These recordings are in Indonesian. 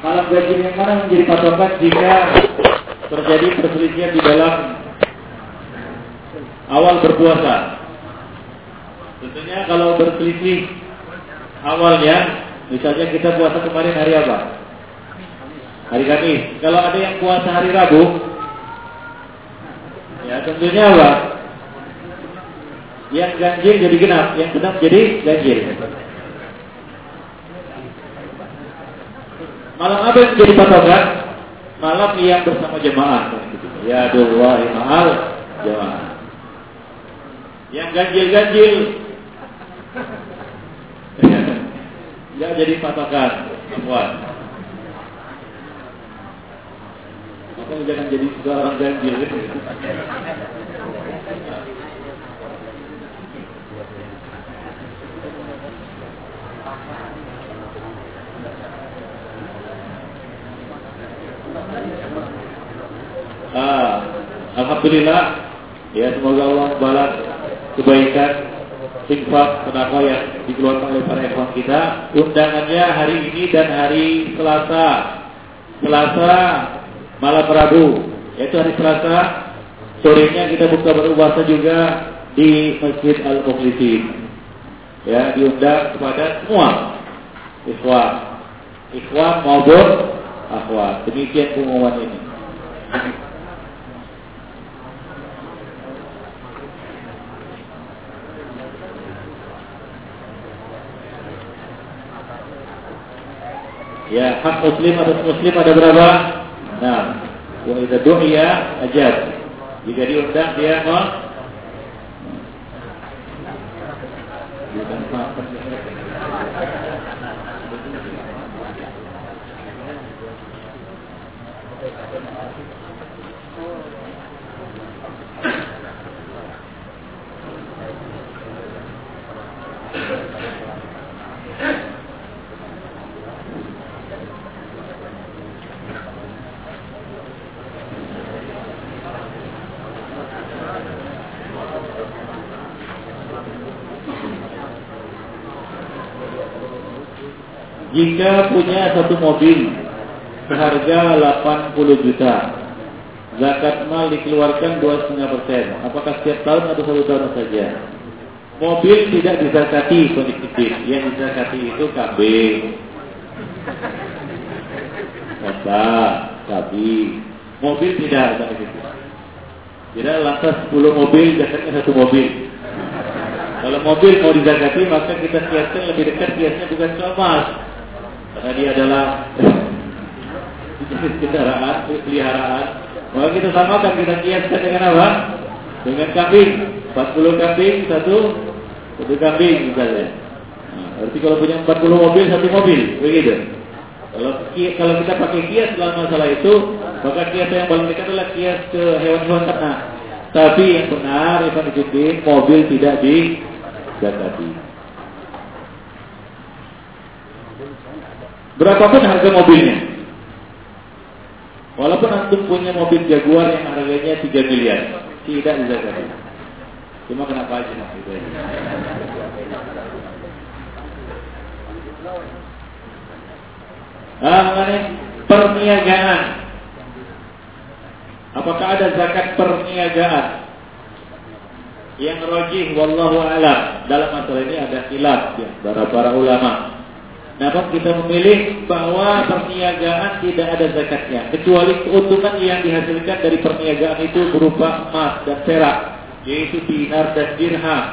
Malam ganjil yang mana menjadi patokan jika terjadi perselisihan di dalam awal berpuasa? Tentunya kalau berselisih awalnya, misalnya kita puasa kemarin hari apa? Hari Kamis. Kalau ada yang puasa hari Rabu, ya tentunya apa? Yang ganjil jadi genap, yang genap jadi ganjil. Malam apa yang menjadi patokan? Malam yang bersama jemaah. Ya Allah ma'al jemaah. Yang ganjil-ganjil ya jadi patokan semua. Maka jangan jadi seorang ganjil. Ah, Alhamdulillah. Ya semoga Allah balas kebaikan infak kenapa yang dikeluarkan oleh para ikhwan kita. Undangannya hari ini dan hari Selasa. Selasa malam Rabu. Yaitu hari Selasa. Sorenya kita buka berpuasa juga di Masjid Al Mukhlisin ya diundang kepada semua ikhwan. Ikhwan maupun akhwat. Demikian pengumuman ini Ya, hak muslim atas muslim ada berapa? Nah, wa idza du'iya ajab. Jika diundang dia mau Jika punya satu mobil seharga 80 juta, zakat mal dikeluarkan 2,5 persen. Apakah setiap tahun atau satu tahun saja? Mobil tidak dizakati kondisi Yang dizakati itu kambing, kota, sapi. Mobil tidak ada itu. Tidak lantas 10 mobil zakatnya satu mobil. Kalau mobil mau dizakati maka kita kiaskan lebih dekat kiasnya bukan emas, karena dia adalah kendaraan, peliharaan. Maka kita samakan, kita kiaskan dengan apa? Dengan kambing. 40 kambing, satu, satu kambing misalnya. Nah, berarti kalau punya 40 mobil, satu mobil, begitu. Kalau kalau kita pakai kias dalam masalah itu, maka kias yang paling dekat adalah kias ke hewan-hewan ternak. Tapi yang benar, Ivan Fiddin, mobil tidak dizakati. Berapapun harga mobilnya. Walaupun antum punya mobil Jaguar yang harganya 3 miliar, tidak dizakati. Cuma kenapa aja mas itu aja. Ah, mengenai perniagaan. Apakah ada zakat perniagaan? Yang rojih wallahu alam dalam masalah ini ada khilaf ya, para para ulama. Namun kita memilih bahwa perniagaan tidak ada zakatnya kecuali keuntungan yang dihasilkan dari perniagaan itu berupa emas dan perak, yaitu dinar dan dirham.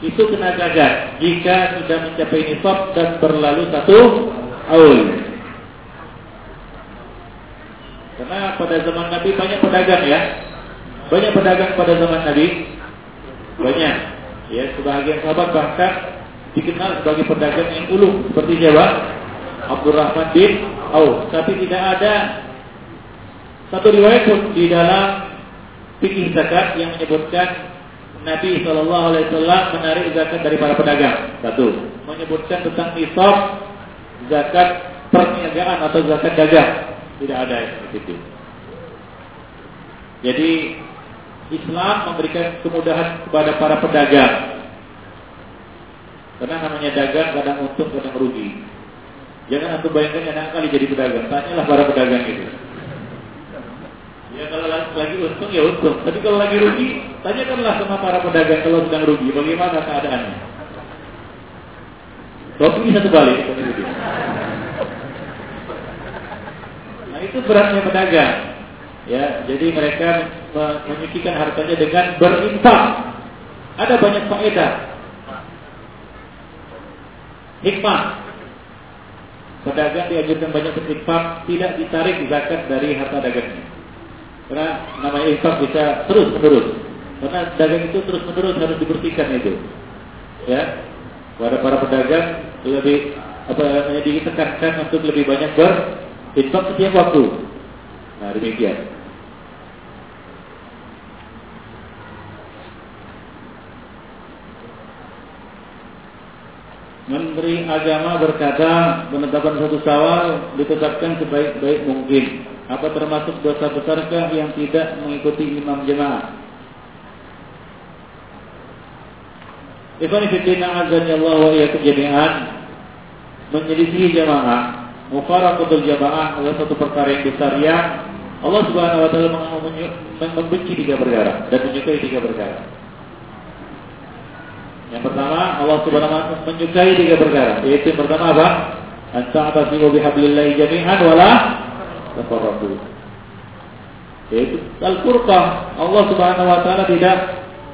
Itu kena zakat jika sudah mencapai nisab dan berlalu satu tahun. Karena pada zaman Nabi banyak pedagang ya. Banyak pedagang pada zaman Nabi. Banyak. Ya, sebagian sahabat bahkan dikenal sebagai pedagang yang ulu seperti siapa? Abdurrahman bin Auf. Tapi tidak ada satu riwayat pun di dalam fikih zakat yang menyebutkan Nabi Shallallahu Alaihi Wasallam menarik zakat dari para pedagang. Satu, menyebutkan tentang nisab zakat perniagaan atau zakat dagang. Tidak ada yang itu. Jadi Islam memberikan kemudahan kepada para pedagang. Karena namanya dagang kadang untung kadang rugi. Jangan aku bayangkan enak kali jadi pedagang. Tanyalah para pedagang itu. Ya kalau lagi untung ya untung. Tapi kalau lagi rugi, tanyakanlah sama para pedagang kalau sedang rugi, bagaimana keadaannya. Kopi satu balik. Nah itu beratnya pedagang. Ya, jadi mereka menyucikan hartanya dengan berinfak. Ada banyak faedah. Hikmah. Pedagang dianjurkan banyak berinfak, tidak ditarik zakat dari harta dagangnya. Karena namanya infak bisa terus menerus. Karena dagang itu terus menerus harus dibersihkan itu. Ya, pada para pedagang lebih apa namanya ditekankan untuk lebih banyak berinfak setiap waktu. Nah demikian. Menteri Agama berkata penetapan satu sawal ditetapkan sebaik-baik mungkin. Apa termasuk dosa besarkah yang tidak mengikuti imam jemaah? Ikhwan fillah azan Allah wa iyyakum jami'an menyelisih jamaah, mufaraqatul jamaah adalah satu perkara yang besar yang Allah Subhanahu wa taala membenci tiga perkara dan menyukai tiga perkara. Yang pertama, Allah Subhanahu wa taala menyukai tiga perkara. Yaitu yang pertama apa? Anta atasimu bihablillahi jami'an wala tafarraqu. Yaitu al-furqah. Allah Subhanahu wa taala tidak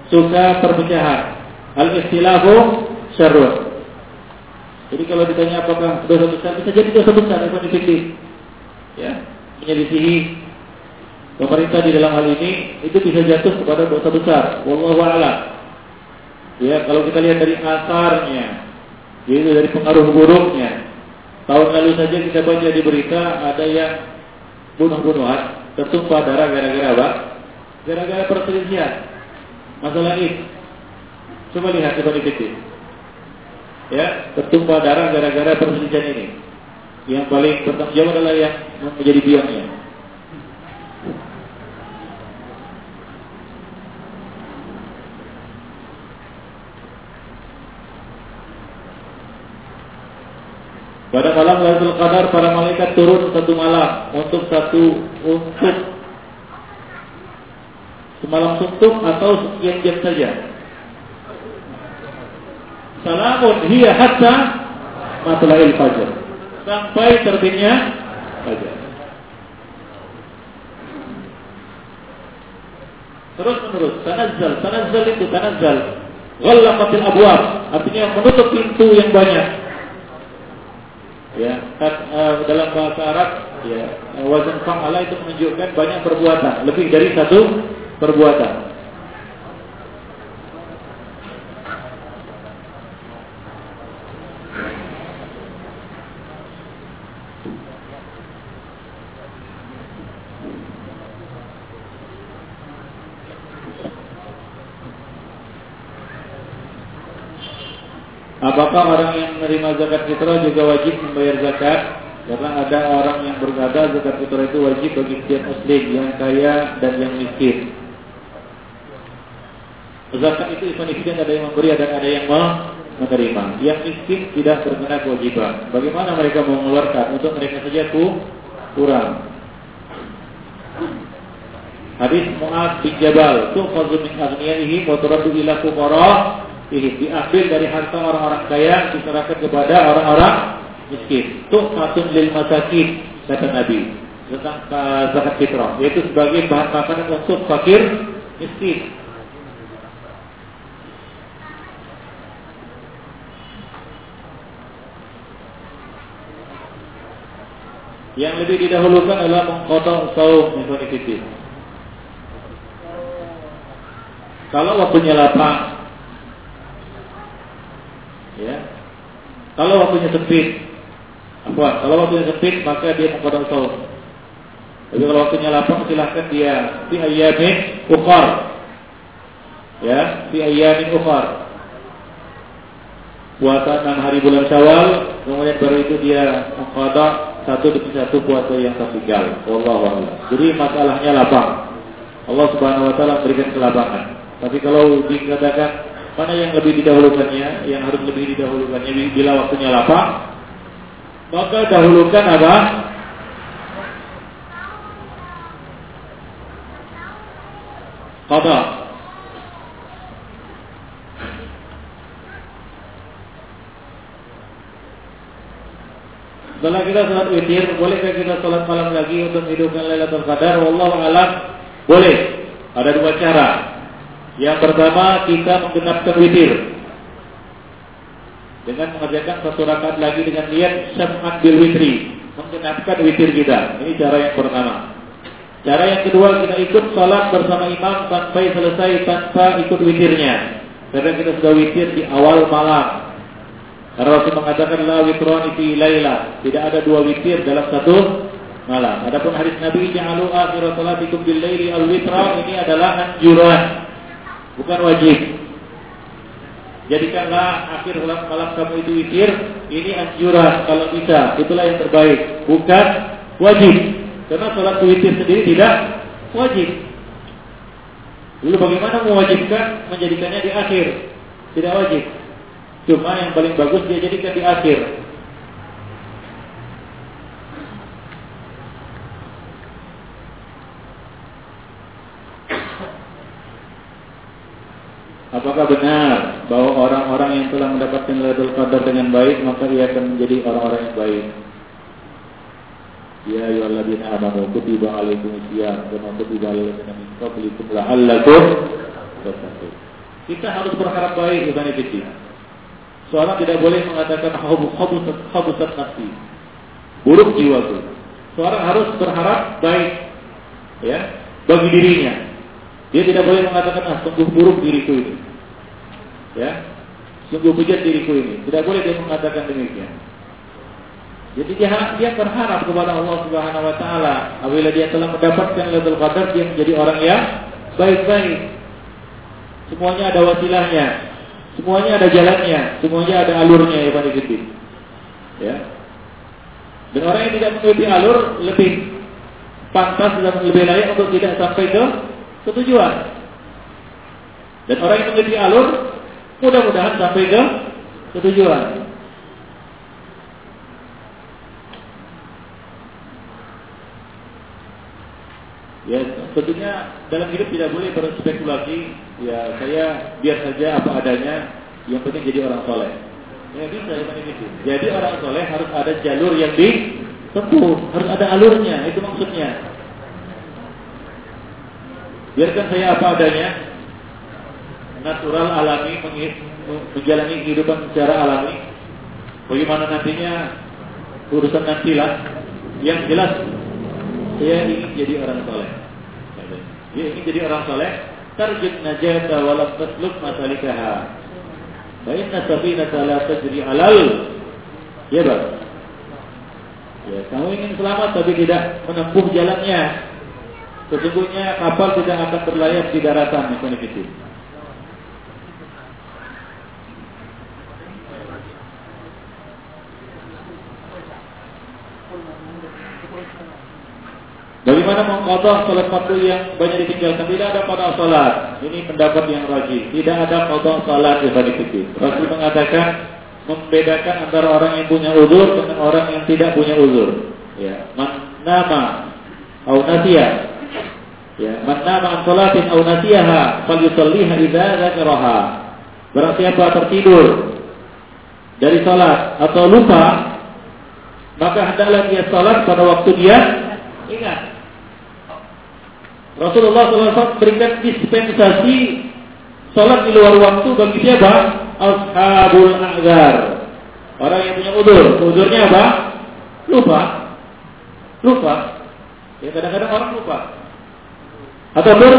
suka perpecahan. Al-istilahu syarrun. Jadi kalau ditanya apakah dosa besar bisa jadi dosa besar itu fikih. Ya, menyelisihi pemerintah di dalam hal ini itu bisa jatuh kepada dosa besar. Wallahu a'lam. Ya, kalau kita lihat dari asarnya, yaitu dari pengaruh buruknya. Tahun lalu saja kita baca di berita ada yang bunuh-bunuhan, tertumpah darah gara-gara apa? Gara-gara perselisihan. Masalah ini. Coba lihat coba dikit. Ya, tertumpah darah gara-gara perselisihan ini. Yang paling bertanggung jawab adalah yang menjadi biangnya. Pada malam Lailatul Qadar para malaikat turun satu malam untuk satu untuk semalam suntuk atau sekian jam saja. Salamun hiya hatta matla'il fajr. Sampai terbitnya fajar. Terus menerus, tanazzal, tanazzal itu tanazzal. Ghallaqatil abwab, artinya menutup pintu yang banyak dalam bahasa Arab ya wazan fa'ala itu menunjukkan banyak perbuatan lebih dari satu perbuatan Apakah orang yang menerima zakat fitrah juga wajib membayar zakat? Karena ada orang yang berkata zakat fitrah itu wajib bagi setiap muslim yang kaya dan yang miskin. Zakat itu event ada yang memberi dan ada yang menerima. Yang miskin tidak terkena kewajiban. Bagaimana mereka mau mengeluarkan? Untuk mereka saja kurang. Hadis Mu'ad bin Jabal, tu'khadhu min aghniyaihi wa turaddu ila diambil dari harta orang-orang kaya diserahkan kepada orang-orang miskin. Tuhmatun lil masakin kata Nabi tentang zakat fitrah yaitu sebagai bahan makanan untuk fakir miskin. Yang lebih didahulukan adalah mengkotong saum infonifitis. Kalau waktunya lapang, Ya. Kalau waktunya sempit, apa? Kalau waktunya sempit maka dia mengkodok saum. Tapi kalau waktunya lapang silahkan dia fi ayyamin ukhar. Ya, fi ayyamin ukhar. Puasa enam hari bulan Syawal, kemudian baru itu dia mengkodok satu demi satu puasa yang tertinggal. Wallahu a'lam. Jadi masalahnya lapang. Allah Subhanahu wa taala berikan kelapangan. Tapi kalau dikatakan Mana yang lebih didahulukannya, yang harus lebih didahulukannya bila waktunya lapang? maka dahulukan apa? Qada. Setelah kita sholat witir, bolehkah kita sholat malam lagi untuk hidupkan Lailatul Qadar? Wallahu alam, boleh. Ada dua cara. Yang pertama, kita menggenapkan witir dengan mengerjakan satu rakaat lagi dengan niat syaf'an bil witri, menggenapkan witir kita. Ini cara yang pertama. Cara yang kedua kita ikut sholat bersama imam sampai selesai tanpa ikut witirnya. Karena kita sudah witir di awal malam. Karena Rasul mengatakan la witrani fi laila. Tidak ada dua witir dalam satu malam. Adapun hadis Nabi ja'alu akhir salatikum bil laili al witra ini adalah anjuran. Bukan wajib. Jadikanlah akhir malam kamu itu witir, ini anjuran kalau bisa. Itulah yang terbaik, bukan wajib. Karena sholat witir sendiri tidak wajib. Lalu bagaimana mewajibkan menjadikannya di akhir? Tidak wajib. Cuma yang paling bagus dia jadikan di akhir. Apakah benar bahwa orang-orang yang telah mendapatkan Lailatul Qadar dengan baik maka ia akan menjadi orang-orang yang baik? Ya ayyuhalladzina amanu kutiba alaikumusiyam kama kutiba alal ladzina min qablikum la'allakum tattaqun. Kita harus berharap baik Ibn Fitri. Seorang tidak boleh mengatakan khabusat khabusat nafsi. Buruk jiwaku. Seorang harus berharap baik ya bagi dirinya. Dia tidak boleh mengatakan ah sungguh buruk diriku ini. Ya. Sungguh bejat diriku ini. Tidak boleh dia mengatakan demikian. Jadi dia dia berharap kepada Allah Subhanahu wa taala apabila dia telah mendapatkan Lailatul Qadar dia menjadi orang yang baik-baik. Semuanya ada wasilahnya. Semuanya ada jalannya, semuanya ada alurnya ya Pak. Ya. Dan orang yang tidak mengikuti alur lebih pantas dan lebih layak untuk tidak sampai ke ketujuan. Dan orang yang mengikuti alur mudah-mudahan sampai ke ketujuan. Ya, tentunya dalam hidup tidak boleh berspekulasi. Ya, saya biar saja apa adanya. Yang penting jadi orang soleh. Ya bisa ya itu. Jadi orang soleh harus ada jalur yang ditempuh, harus ada alurnya. Itu maksudnya. Biarkan saya apa adanya. Natural alami menjalani kehidupan secara alami. Bagaimana nantinya urusan nantilah. Yang jelas saya ingin jadi orang soleh. Dia ingin jadi orang soleh. Tarjid najata walam tasluk masalikaha. Bainna sabinata la tajri alal. Ya bang. Ya, kamu ingin selamat tapi tidak menempuh jalannya. Sesungguhnya kapal tidak akan berlayar di daratan, itu. Mengkodok sholat fardu yang banyak ditinggalkan? Tidak ada pada sholat. Ini pendapat yang rajin. Tidak ada kodok sholat yang banyak ditinggalkan. Rasul mengatakan membedakan antara orang yang punya uzur dengan orang yang tidak punya uzur. Ya, man nama au nasiya. Ya, man nama an sholatin au nasiyaha falyusalliha idza dzakaraha. Barang siapa tertidur dari sholat atau lupa, maka hendaklah dia sholat pada waktu dia ingat. Rasulullah SAW berikan dispensasi sholat di luar waktu bagi siapa? Ashabul A'zar. Orang yang punya udur. Udurnya apa? Lupa. Lupa. Ya kadang-kadang orang lupa. Atau ber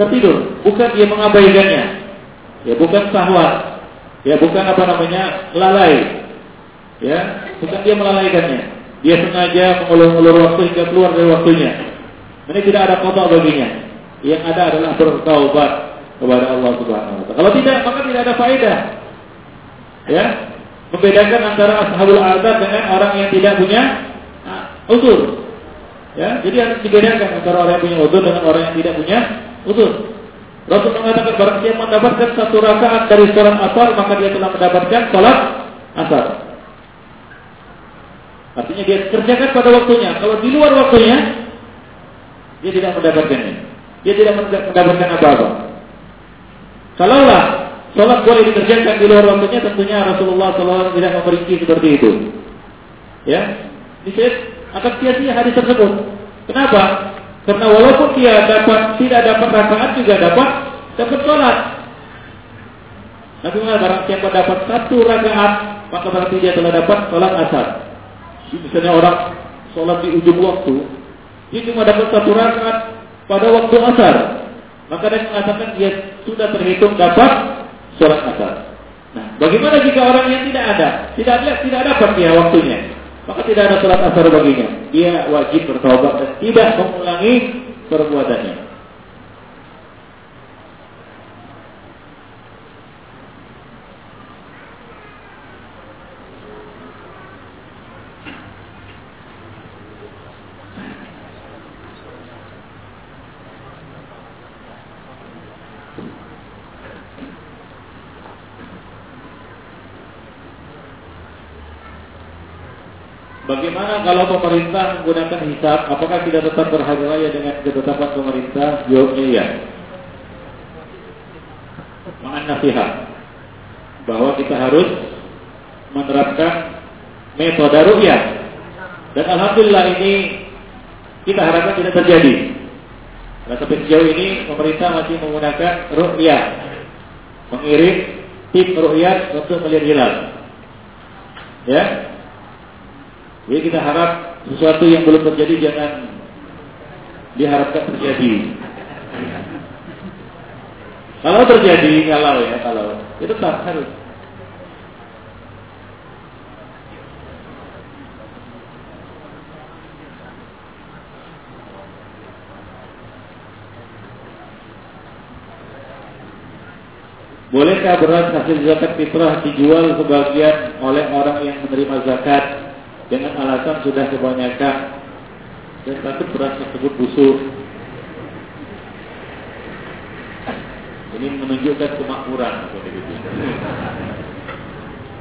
tertidur. Bukan dia mengabaikannya. Ya bukan sahwat. Ya bukan apa namanya lalai. Ya bukan dia melalaikannya. Dia sengaja mengulur-ulur waktu hingga keluar dari waktunya. Ini tidak ada kota baginya. Yang ada adalah bertaubat kepada Allah Subhanahu wa taala. Kalau tidak, maka tidak ada faedah. Ya, membedakan antara ashabul adab dengan orang yang tidak punya usul. Ya, jadi harus dibedakan antara orang yang punya usul dengan orang yang tidak punya usul. Rasul mengatakan barang siapa mendapatkan satu rakaat dari sholat asar maka dia telah mendapatkan sholat asar. Artinya dia kerjakan pada waktunya. Kalau di luar waktunya, dia tidak mendapatkannya. Dia tidak mendapatkan apa-apa. Kalaulah sholat boleh dikerjakan di luar waktunya, tentunya Rasulullah SAW tidak memerinci seperti itu. Ya, saya akan sia-sia hadis tersebut. Kenapa? Karena walaupun dia dapat tidak dapat rakaat juga dapat dapat sholat. Tapi barang siapa dapat satu rakaat, maka berarti dia telah dapat sholat asar. Misalnya orang sholat di ujung waktu, dia cuma dapat satu rakaat pada waktu asar. Maka dia mengatakan dia sudah terhitung dapat sholat asar. Nah, bagaimana jika orang yang tidak ada, tidak ada, tidak dapat dia waktunya, maka tidak ada sholat asar baginya. Dia wajib bertobat dan tidak mengulangi perbuatannya. Bagaimana kalau pemerintah menggunakan hisab? Apakah kita tetap berhari raya dengan ketetapan pemerintah? Jawabnya iya. Ma'an nasihat bahwa kita harus menerapkan metode rupiah. Dan alhamdulillah ini kita harapkan tidak terjadi. Nah, sampai sejauh ini pemerintah masih menggunakan rupiah, mengirim tim rupiah untuk melihat hilal. Ya, jadi kita harap sesuatu yang belum terjadi jangan diharapkan terjadi. Kalau terjadi, kalau ya, kalau itu tetap harus. Bolehkah beras hasil zakat fitrah dijual sebagian oleh orang yang menerima zakat dengan alasan sudah kebanyakan dan takut beras tersebut busuk. Ini menunjukkan kemakmuran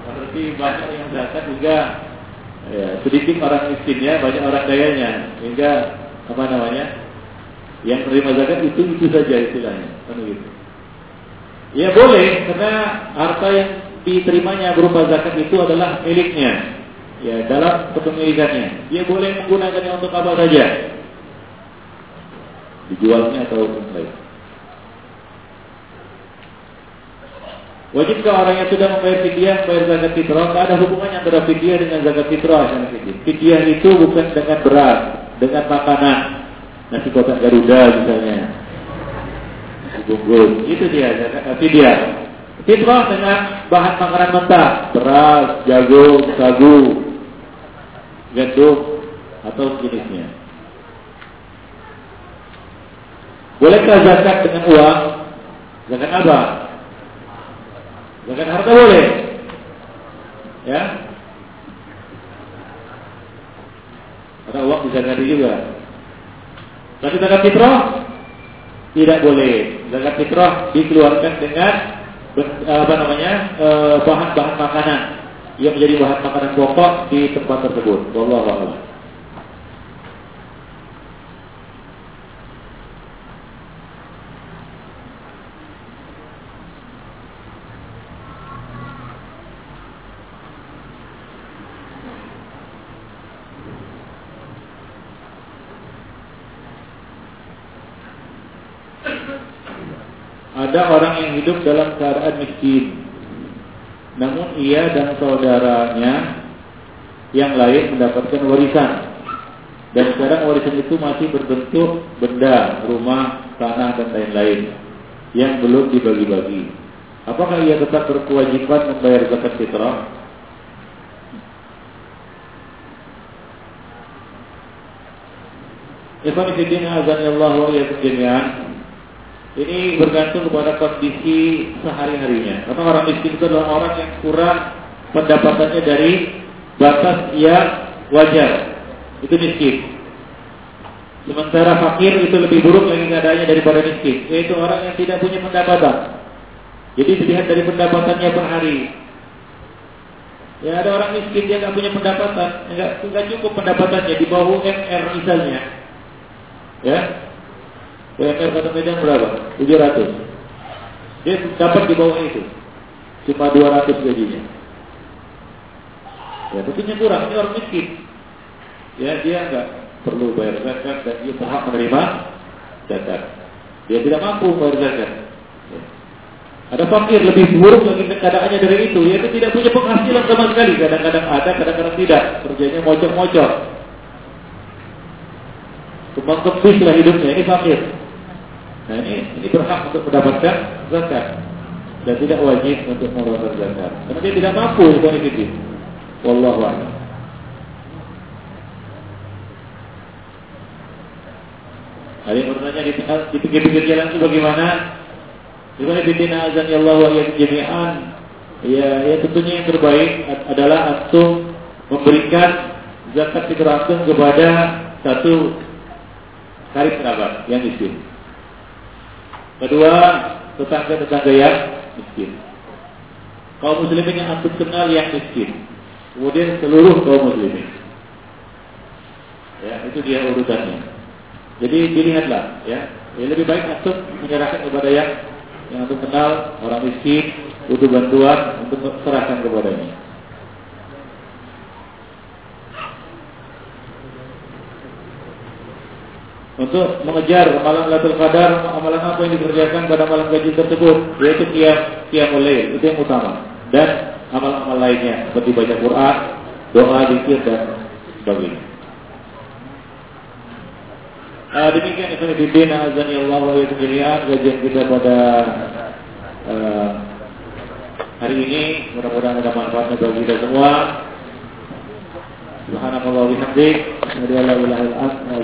Berarti banyak yang zakat hingga ya, sedikit orang miskin ya, banyak orang kayanya hingga apa namanya? Yang menerima zakat itu itu saja istilahnya, kan begitu. Ya boleh karena harta yang diterimanya berupa zakat itu adalah miliknya ya dalam kepemilikannya. Dia boleh menggunakannya untuk apa saja. Dijualnya atau lain. Wajibkah orang yang sudah membayar fidyah membayar zakat fitrah? Tidak ada hubungannya antara fidyah dengan zakat fitrah. Fidyah itu bukan dengan beras, dengan makanan. Nasi kotak Garuda misalnya. Nasi bungkus. Itu dia zakat fidyah. Fitrah dengan bahan makanan mentah, beras, jagung, sagu, gandum atau jenisnya. Bolehkah zakat dengan uang? Zakat apa? Zakat harta boleh. Ya. Ada uang bisa zakati juga. Tapi zakat fitrah tidak boleh. Zakat fitrah dikeluarkan dengan apa namanya eh, bahan-bahan makanan yang menjadi bahan makanan pokok di tempat tersebut. Wallahu. Ada orang yang hidup dalam keadaan miskin namun ia dan saudaranya yang lain mendapatkan warisan. Dan sekarang warisan itu masih berbentuk benda, rumah, tanah dan lain-lain yang belum dibagi-bagi. Apakah ia tetap berkewajiban membayar zakat fitrah? Ikhwan fillah azan Allah wa. Ini bergantung kepada kondisi sehari-harinya. Karena orang miskin itu adalah orang yang kurang pendapatannya dari batas yang wajar. Itu miskin. Sementara fakir itu lebih buruk lagi keadaannya daripada miskin. Yaitu orang yang tidak punya pendapatan. Jadi dilihat dari pendapatannya per hari. Ya ada orang miskin dia nggak punya pendapatan, nggak cukup pendapatannya di bawah UMR misalnya. Ya, UMR kata Medan berapa? 700. Dia dapat di bawah itu, cuma 200 gajinya. Ya tentunya kurang, ini orang miskin. Ya dia nggak perlu bayar zakat dan dia berhak menerima zakat. Dia tidak mampu bayar zakat. Ya. Ada fakir lebih buruk lagi keadaannya dari itu, yaitu tidak punya penghasilan sama sekali. Kadang-kadang ada, kadang-kadang tidak. Kerjanya mocok-mocok. Tumpang kepis lah hidupnya, ini fakir. Nah ini, ini berhak untuk mendapatkan zakat dan tidak wajib untuk mengeluarkan zakat. Karena dia tidak mampu itu ini. Wallahu a'lam. Ada yang bertanya di pinggir-pinggir jalan itu bagaimana? Gimana bidina azan ya Allah wa jami'an? Ya, ya tentunya yang terbaik adalah antum memberikan zakat fitrah kepada satu karib kerabat yang miskin. Kedua, tetangga-tetangga yang miskin. Kaum muslimin yang antum kenal yang miskin. Kemudian seluruh kaum muslimin. Ya, itu dia urutannya. Jadi dilihatlah ya. ya lebih baik antum menyerahkan kepada yang yang untuk kenal orang miskin butuh bantuan untuk serahkan kepadanya. Untuk mengejar malam Lailatul Qadar, amalan apa yang dikerjakan pada malam gaji tersebut, yaitu qiyam qiyamul lail, itu yang utama. Dan amal-amal lainnya seperti baca Quran, doa, zikir dan sebagainya. Uh, demikian Ibn Bibin Azani Allah wa jami'an kajian kita pada uh, hari ini mudah-mudahan ada manfaatnya bagi kita semua. Subhanallah wa bihamdik, ilaha illa anta,